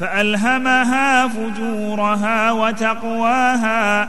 فألهمها فجورها وتقواها